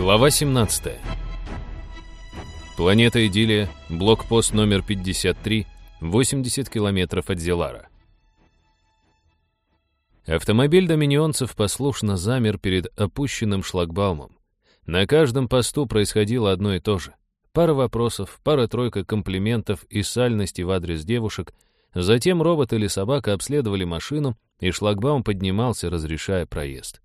Глава 17. Планета Идиллия, блокпост номер 53, 80 километров от Зелара. Автомобиль доминионцев послушно замер перед опущенным шлагбаумом. На каждом посту происходило одно и то же. Пара вопросов, пара-тройка комплиментов и сальности в адрес девушек. Затем робот или собака обследовали машину, и шлагбаум поднимался, разрешая проезд.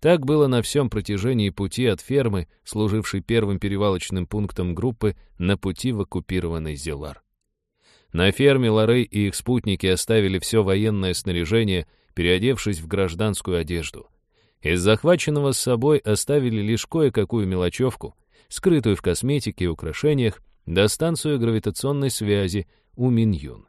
Так было на всем протяжении пути от фермы, служившей первым перевалочным пунктом группы, на пути в оккупированный Зелар. На ферме Лорей и их спутники оставили все военное снаряжение, переодевшись в гражданскую одежду. Из захваченного с собой оставили лишь кое-какую мелочевку, скрытую в косметике и украшениях, до станцию гравитационной связи у Миньюн.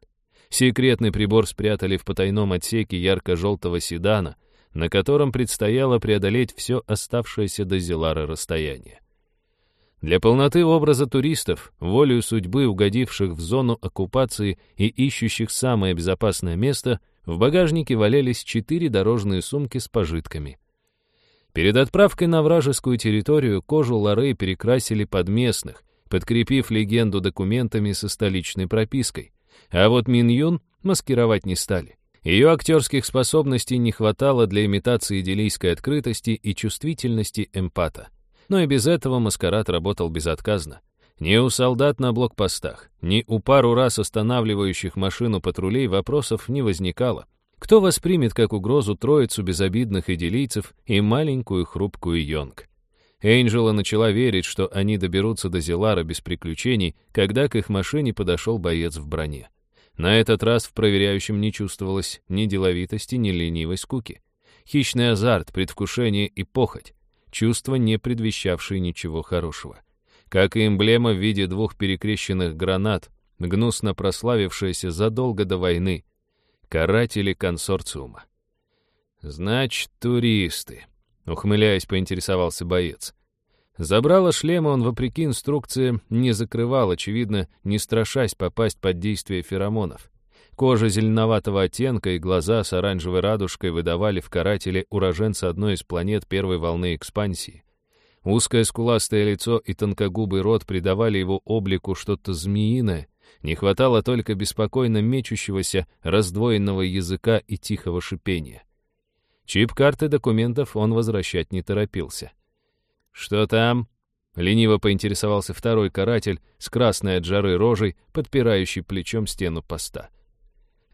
Секретный прибор спрятали в потайном отсеке ярко-желтого седана — на котором предстояло преодолеть все оставшееся до Зелара расстояние. Для полноты образа туристов, волею судьбы, угодивших в зону оккупации и ищущих самое безопасное место, в багажнике валялись четыре дорожные сумки с пожитками. Перед отправкой на вражескую территорию кожу Лорей перекрасили под местных, подкрепив легенду документами со столичной пропиской. А вот Миньюн маскировать не стали. Ее актерских способностей не хватало для имитации делийской открытости и чувствительности эмпата. Но и без этого маскарад работал безотказно. Ни у солдат на блокпостах, ни у пару раз останавливающих машину патрулей вопросов не возникало. Кто воспримет как угрозу троицу безобидных идилийцев и маленькую хрупкую Йонг? Энджела начала верить, что они доберутся до Зелара без приключений, когда к их машине подошел боец в броне. На этот раз в проверяющем не чувствовалось ни деловитости, ни ленивой скуки. Хищный азарт, предвкушение и похоть. Чувства, не предвещавшие ничего хорошего. Как и эмблема в виде двух перекрещенных гранат, гнусно прославившаяся задолго до войны. Каратели консорциума. «Значит, туристы», — ухмыляясь, поинтересовался боец. Забрало шлема он, вопреки инструкции, не закрывал, очевидно, не страшась попасть под действие феромонов. Кожа зеленоватого оттенка и глаза с оранжевой радужкой выдавали в карателе уроженца одной из планет первой волны экспансии. Узкое скуластое лицо и тонкогубый рот придавали его облику что-то змеиное, не хватало только беспокойно мечущегося раздвоенного языка и тихого шипения. Чип карты документов он возвращать не торопился. «Что там?» — лениво поинтересовался второй каратель с красной от жары рожей, подпирающий плечом стену поста.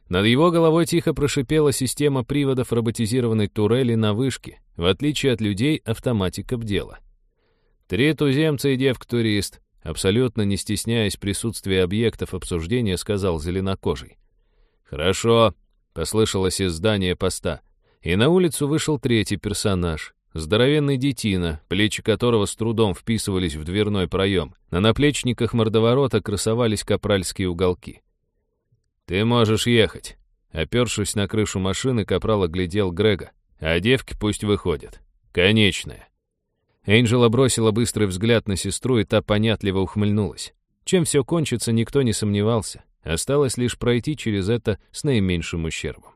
Над его головой тихо прошипела система приводов роботизированной турели на вышке. В отличие от людей, автоматика бдела. Три туземца и девка-турист, абсолютно не стесняясь присутствия объектов обсуждения, сказал зеленокожий. «Хорошо», — послышалось из здания поста. И на улицу вышел третий персонаж, Здоровенный детина, плечи которого с трудом вписывались в дверной проем. На наплечниках мордоворота красовались капральские уголки. «Ты можешь ехать». Опершись на крышу машины, капрал оглядел Грега. «А девки пусть выходят. Конечная». Энджела бросила быстрый взгляд на сестру, и та понятливо ухмыльнулась. Чем все кончится, никто не сомневался. Осталось лишь пройти через это с наименьшим ущербом.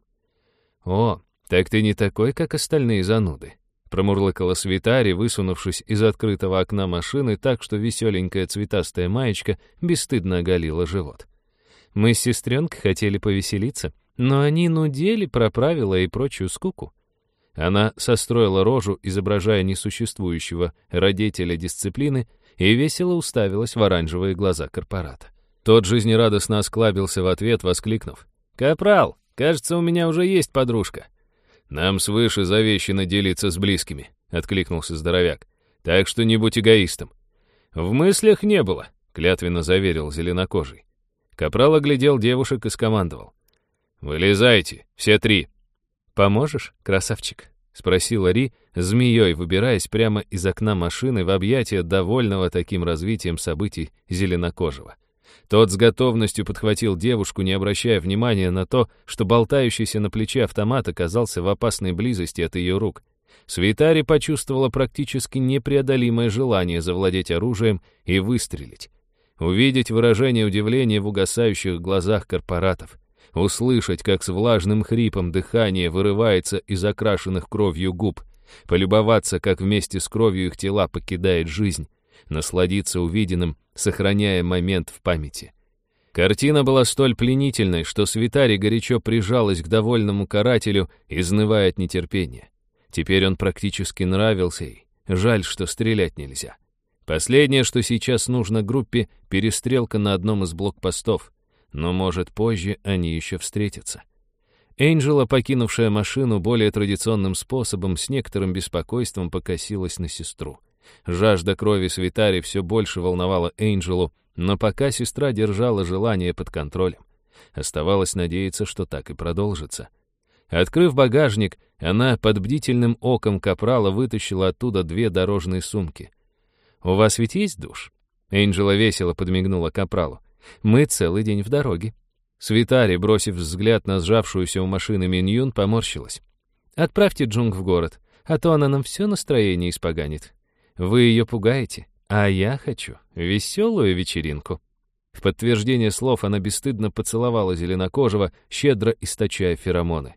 «О, так ты не такой, как остальные зануды», Промурлыкала Свитари, высунувшись из открытого окна машины так, что веселенькая цветастая маечка бесстыдно оголила живот. Мы с сестренкой хотели повеселиться, но они нудели про правила и прочую скуку. Она состроила рожу, изображая несуществующего родителя дисциплины, и весело уставилась в оранжевые глаза корпората. Тот жизнерадостно осклабился в ответ, воскликнув. «Капрал, кажется, у меня уже есть подружка». «Нам свыше завещено делиться с близкими», — откликнулся здоровяк. «Так что не будь эгоистом». «В мыслях не было», — клятвенно заверил зеленокожий. Капрал оглядел девушек и скомандовал. «Вылезайте, все три». «Поможешь, красавчик?» — спросила Ри, змеей выбираясь прямо из окна машины в объятия довольного таким развитием событий зеленокожего. Тот с готовностью подхватил девушку, не обращая внимания на то, что болтающийся на плече автомат оказался в опасной близости от ее рук. Свитари почувствовала практически непреодолимое желание завладеть оружием и выстрелить. Увидеть выражение удивления в угасающих глазах корпоратов. Услышать, как с влажным хрипом дыхание вырывается из окрашенных кровью губ. полюбоваться, как вместе с кровью их тела покидает жизнь, насладиться увиденным, сохраняя момент в памяти. Картина была столь пленительной, что Свитари горячо прижалась к довольному карателю, изнывая от нетерпения. Теперь он практически нравился ей. Жаль, что стрелять нельзя. Последнее, что сейчас нужно группе, перестрелка на одном из блокпостов. Но, может, позже они еще встретятся. Энджела, покинувшая машину более традиционным способом, с некоторым беспокойством покосилась на сестру. Жажда крови Свитари все больше волновала Энджелу, но пока сестра держала желание под контролем. Оставалось надеяться, что так и продолжится. Открыв багажник, она под бдительным оком капрала вытащила оттуда две дорожные сумки. «У вас ведь есть душ?» Энджела весело подмигнула капралу. «Мы целый день в дороге». Свитари, бросив взгляд на сжавшуюся у машины Миньюн, поморщилась. «Отправьте Джунг в город, а то она нам все настроение испоганит. Вы ее пугаете, а я хочу веселую вечеринку». В подтверждение слов она бесстыдно поцеловала зеленокожего, щедро источая феромоны.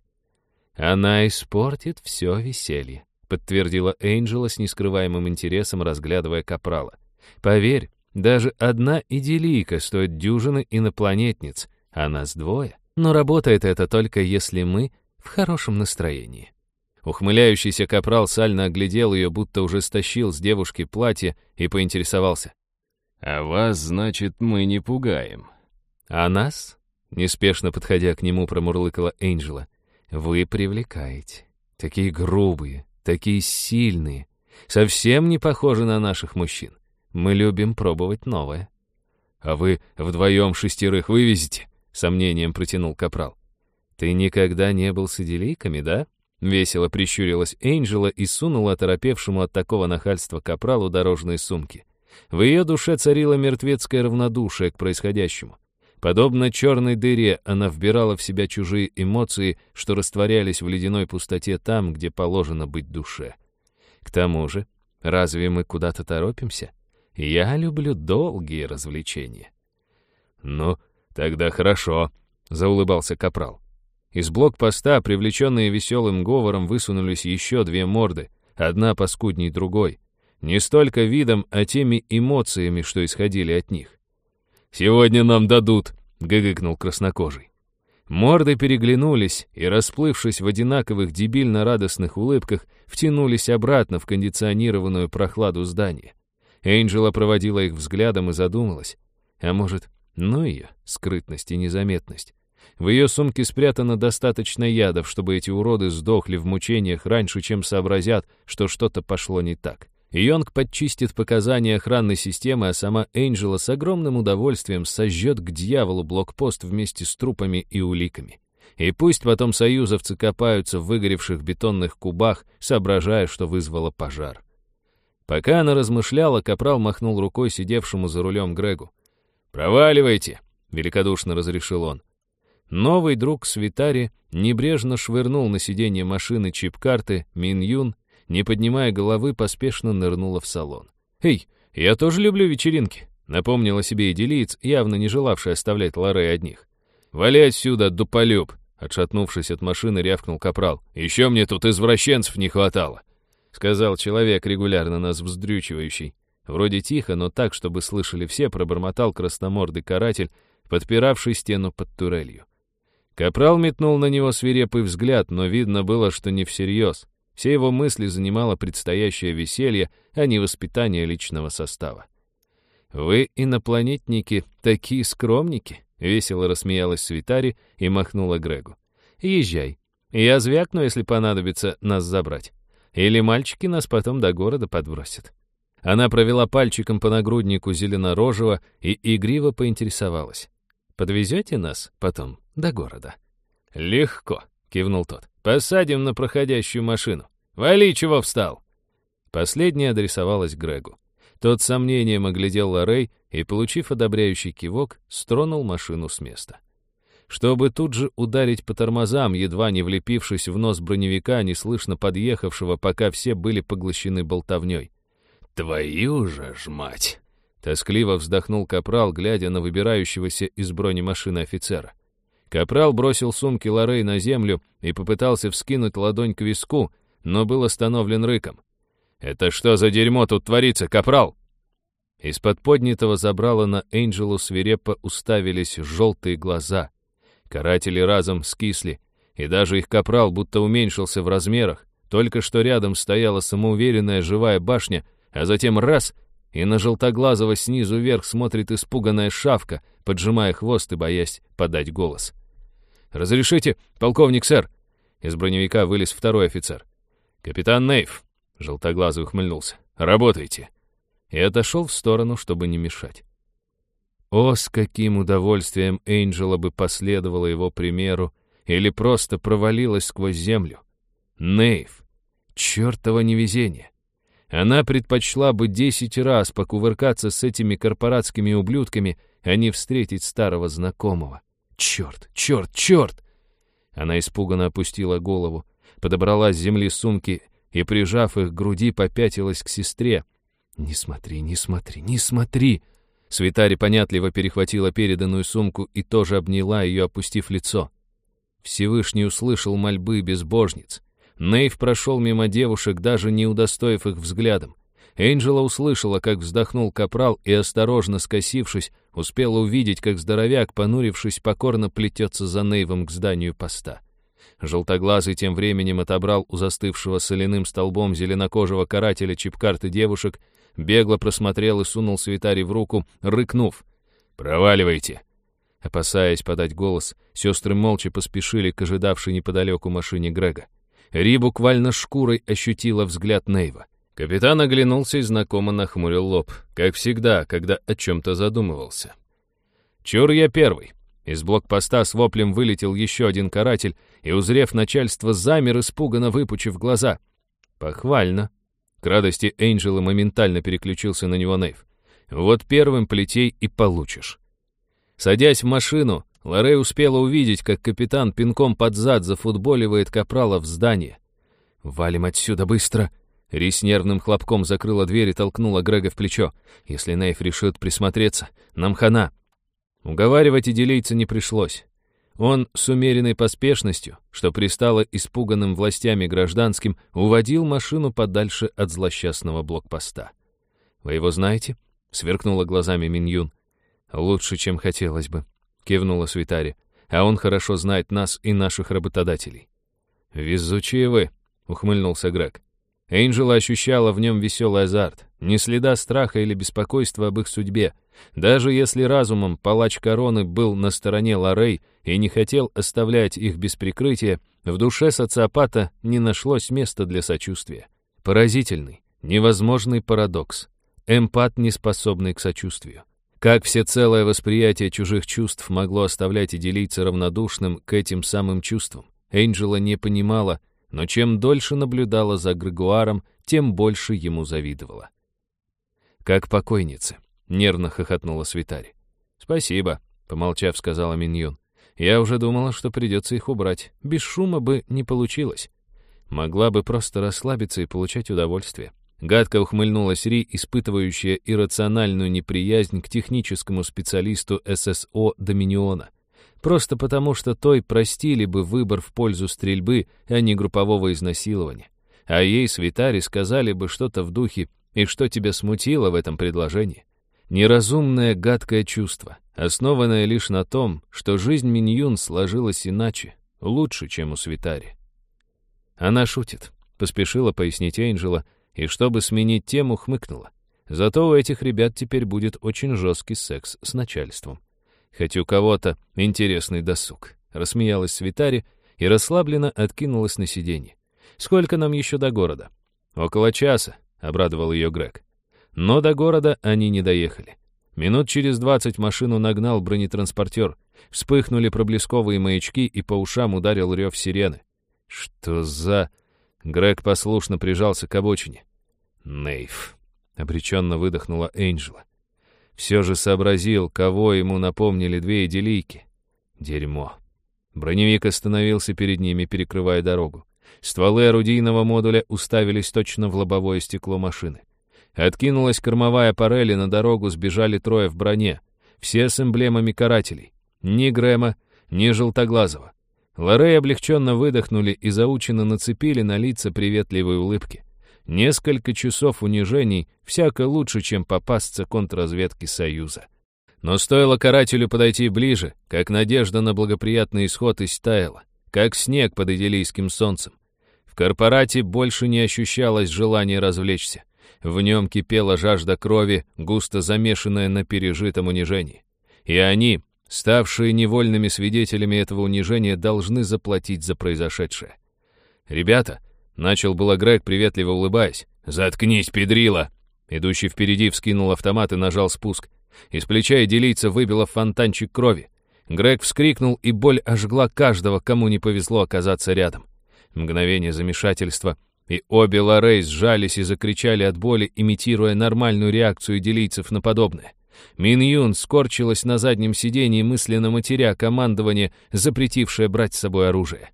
«Она испортит все веселье», — подтвердила Энджела с нескрываемым интересом, разглядывая капрала. «Поверь, даже одна идиллийка стоит дюжины инопланетниц, а нас двое. Но работает это только если мы в хорошем настроении». Ухмыляющийся капрал сально оглядел ее, будто уже стащил с девушки платье и поинтересовался. «А вас, значит, мы не пугаем». «А нас?» — неспешно подходя к нему, промурлыкала Энджела. «Вы привлекаете. Такие грубые, такие сильные. Совсем не похожи на наших мужчин. Мы любим пробовать новое». «А вы вдвоем шестерых вывезете?» — сомнением протянул капрал. «Ты никогда не был с идиллийками, да?» Весело прищурилась Энджела и сунула оторопевшему от такого нахальства капралу дорожные сумки. В ее душе царило мертвецкое равнодушие к происходящему. Подобно черной дыре, она вбирала в себя чужие эмоции, что растворялись в ледяной пустоте там, где положено быть душе. К тому же, разве мы куда-то торопимся? Я люблю долгие развлечения. «Ну, тогда хорошо», — заулыбался капрал. Из блокпоста, привлеченные веселым говором, высунулись еще две морды, одна поскудней другой. Не столько видом, а теми эмоциями, что исходили от них. «Сегодня нам дадут», — гыгыкнул краснокожий. Морды переглянулись и, расплывшись в одинаковых дебильно-радостных улыбках, втянулись обратно в кондиционированную прохладу здания. Энджела проводила их взглядом и задумалась. А может, ну ее, скрытность и незаметность. В ее сумке спрятано достаточно ядов, чтобы эти уроды сдохли в мучениях раньше, чем сообразят, что что-то пошло не так. Йонг подчистит показания охранной системы, а сама Энджела с огромным удовольствием сожжет к дьяволу блокпост вместе с трупами и уликами. И пусть потом союзовцы копаются в выгоревших бетонных кубах, соображая, что вызвало пожар. Пока она размышляла, Капрал махнул рукой сидевшему за рулем Грегу. «Проваливайте!» — великодушно разрешил он. Новый друг Свитари небрежно швырнул на сиденье машины чип-карты Мин Юн, не поднимая головы, поспешно нырнула в салон. «Эй, я тоже люблю вечеринки», — напомнила себе идиллиец, явно не желавший оставлять Лорей одних. «Вали отсюда, дуполюб!» — отшатнувшись от машины, рявкнул капрал. «Еще мне тут извращенцев не хватало!» — сказал человек, регулярно нас вздрючивающий. Вроде тихо, но так, чтобы слышали все, пробормотал красномордый каратель, подпиравший стену под турелью. Капрал метнул на него свирепый взгляд, но видно было, что не всерьез. Все его мысли занимало предстоящее веселье, а не воспитание личного состава. «Вы, инопланетники, такие скромники!» — весело рассмеялась Свитари и махнула Грегу. «Езжай. Я звякну, если понадобится нас забрать. Или мальчики нас потом до города подбросят». Она провела пальчиком по нагруднику зеленорожего и игриво поинтересовалась. «Подвезете нас потом до города?» «Легко», — кивнул тот. «Посадим на проходящую машину. Вали, чего встал!» Последняя адресовалась Грегу. Тот с сомнением оглядел Лоррей и, получив одобряющий кивок, стронул машину с места. Чтобы тут же ударить по тормозам, едва не влепившись в нос броневика, неслышно подъехавшего, пока все были поглощены болтовней. «Твою же ж мать!» Тоскливо вздохнул капрал, глядя на выбирающегося из бронемашины офицера. Капрал бросил сумки Лорей на землю и попытался вскинуть ладонь к виску, но был остановлен рыком. «Это что за дерьмо тут творится, капрал?» Из-под поднятого забрала на Энджелу свирепо уставились желтые глаза. Каратели разом скисли, и даже их капрал будто уменьшился в размерах. Только что рядом стояла самоуверенная живая башня, а затем раз — и на желтоглазого снизу вверх смотрит испуганная шавка, поджимая хвост и боясь подать голос. «Разрешите, полковник, сэр?» Из броневика вылез второй офицер. «Капитан Нейв», — желтоглазый ухмыльнулся, — «работайте» и отошел в сторону, чтобы не мешать. О, с каким удовольствием Энджела бы последовала его примеру или просто провалилась сквозь землю. Нейв. Чёртово невезение. Она предпочла бы десять раз покувыркаться с этими корпоратскими ублюдками, а не встретить старого знакомого. Черт, черт, черт! Она испуганно опустила голову, подобрала с земли сумки и, прижав их к груди, попятилась к сестре, «Не смотри, не смотри, не смотри!» Свитари понятливо перехватила переданную сумку и тоже обняла ее, опустив лицо. Всевышний услышал мольбы безбожниц. Нейв прошел мимо девушек, даже не удостоив их взглядом. Энджела услышала, как вздохнул капрал и, осторожно скосившись, успела увидеть, как здоровяк, понурившись, покорно плетется за Нейвом к зданию поста. Желтоглазый тем временем отобрал у застывшего соляным столбом зеленокожего карателя чипкарты девушек бегло просмотрел и сунул свитари в руку, рыкнув. «Проваливайте!» Опасаясь подать голос, сестры молча поспешили к ожидавшей неподалеку машине Грега. Ри буквально шкурой ощутила взгляд Нейва. Капитан оглянулся и знакомо нахмурил лоб, как всегда, когда о чем-то задумывался. «Чур я первый!» Из блокпоста с воплем вылетел еще один каратель, и, узрев начальство, замер, испуганно выпучив глаза. «Похвально!» К радости Энджела моментально переключился на него Нейв. «Вот первым плетей и получишь». Садясь в машину, Лорей успела увидеть, как капитан пинком под зад зафутболивает капрала в здание. «Валим отсюда быстро!» Рис нервным хлопком закрыла дверь и толкнула Грега в плечо. «Если Нейв решит присмотреться, нам хана!» Уговаривать и делиться не пришлось. Он с умеренной поспешностью, что пристало испуганным властями гражданским, уводил машину подальше от злосчастного блокпоста. «Вы его знаете?» — сверкнула глазами Миньюн. «Лучше, чем хотелось бы», — кивнула Свитари. «А он хорошо знает нас и наших работодателей». «Везучие вы», — ухмыльнулся Грег. Энджела ощущала в нем веселый азарт, ни следа страха или беспокойства об их судьбе. Даже если разумом палач короны был на стороне Лорей и не хотел оставлять их без прикрытия, в душе социопата не нашлось места для сочувствия. Поразительный, невозможный парадокс. Эмпат, не способный к сочувствию. Как всецелое восприятие чужих чувств могло оставлять и делиться равнодушным к этим самым чувствам? Энджела не понимала, но чем дольше наблюдала за Грегуаром, тем больше ему завидовала. «Как покойницы», — нервно хохотнула Свитари. «Спасибо», — помолчав, сказала Миньон. «Я уже думала, что придется их убрать. Без шума бы не получилось. Могла бы просто расслабиться и получать удовольствие». Гадко ухмыльнулась Ри, испытывающая иррациональную неприязнь к техническому специалисту ССО Доминиона — Просто потому, что той простили бы выбор в пользу стрельбы, а не группового изнасилования. А ей, Свитари, сказали бы что-то в духе «И что тебя смутило в этом предложении?» Неразумное, гадкое чувство, основанное лишь на том, что жизнь Миньюн сложилась иначе, лучше, чем у Свитари. Она шутит, поспешила пояснить Энджела, и чтобы сменить тему, хмыкнула. Зато у этих ребят теперь будет очень жесткий секс с начальством хоть у кого-то интересный досуг», — рассмеялась Свитари и расслабленно откинулась на сиденье. «Сколько нам еще до города?» «Около часа», — обрадовал ее Грег. Но до города они не доехали. Минут через двадцать машину нагнал бронетранспортер. Вспыхнули проблесковые маячки, и по ушам ударил рев сирены. «Что за...» Грег послушно прижался к обочине. «Нейв», — обреченно выдохнула Энджела. Все же сообразил, кого ему напомнили две идиллийки. Дерьмо. Броневик остановился перед ними, перекрывая дорогу. Стволы орудийного модуля уставились точно в лобовое стекло машины. Откинулась кормовая парель, на дорогу сбежали трое в броне. Все с эмблемами карателей. Ни Грэма, ни Желтоглазого. Лорей облегченно выдохнули и заученно нацепили на лица приветливые улыбки. Несколько часов унижений всяко лучше, чем попасться контрразведке Союза. Но стоило карателю подойти ближе, как надежда на благоприятный исход истаяла, как снег под идиллийским солнцем. В корпорате больше не ощущалось желания развлечься. В нем кипела жажда крови, густо замешанная на пережитом унижении. И они, ставшие невольными свидетелями этого унижения, должны заплатить за произошедшее. «Ребята», — начал было Грег, приветливо улыбаясь, «заткнись, педрила!» Идущий впереди вскинул автомат и нажал спуск. Из плеча идилийца выбило фонтанчик крови. Грег вскрикнул, и боль ожгла каждого, кому не повезло оказаться рядом. Мгновение замешательства — и обе Лорей сжались и закричали от боли, имитируя нормальную реакцию делийцев на подобное. Мин Юн скорчилась на заднем сиденье, мысленно матеря командование, запретившее брать с собой оружие.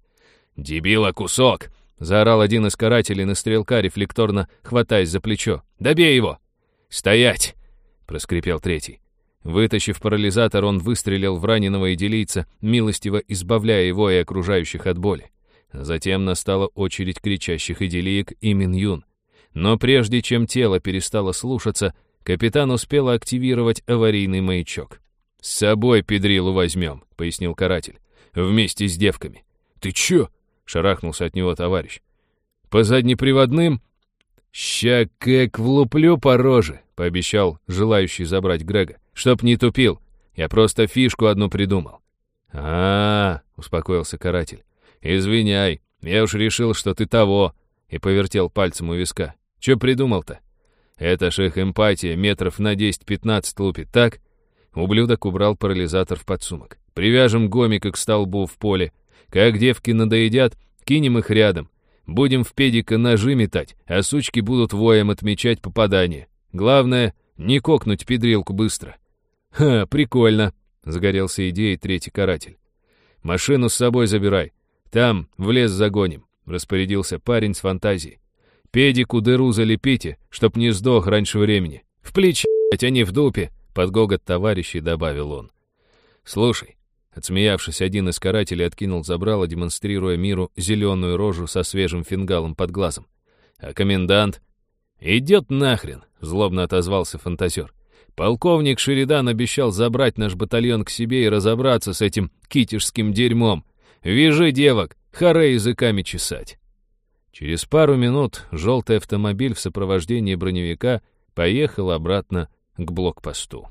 «Дебила кусок!» — заорал один из карателей на стрелка, рефлекторно хватаясь за плечо. «Добей его!» «Стоять!» — проскрипел третий. Вытащив парализатор, он выстрелил в раненого идилийца, милостиво избавляя его и окружающих от боли. Затем настала очередь кричащих идиллиек и Минюн. Но прежде чем тело перестало слушаться, капитан успел активировать аварийный маячок. «С собой педрилу возьмем», — пояснил каратель. «Вместе с девками». «Ты чё?» — шарахнулся от него товарищ. «По заднеприводным?» «Ща как влуплю по роже», — пообещал желающий забрать Грега. «Чтоб не тупил. Я просто фишку одну придумал». «А-а-а», — успокоился каратель. «Извиняй, я уж решил, что ты того», и повертел пальцем у виска. «Чё придумал-то? Это ж их эмпатия метров на 10-15 лупит, так?» Ублюдок убрал парализатор в подсумок. «Привяжем гомика к столбу в поле. Как девки надоедят, кинем их рядом. Будем в педика ножи метать, а сучки будут воем отмечать попадание. Главное, не кокнуть педрилку быстро». «Ха, прикольно», — загорелся идеей третий каратель. «Машину с собой забирай. Там, в лес загоним», — распорядился парень с фантазией. «Педику дыру залепите, чтоб не сдох раньше времени. В плечи, а не в дупе», — под гогот товарищей добавил он. «Слушай», — отсмеявшись, один из карателей откинул забрало, демонстрируя миру зеленую рожу со свежим фингалом под глазом. «А комендант?» «Идет нахрен», — злобно отозвался фантазер. «Полковник Шеридан обещал забрать наш батальон к себе и разобраться с этим китежским дерьмом, Вяжи девок, харе языками чесать. Через пару минут желтый автомобиль в сопровождении броневика поехал обратно к блокпосту.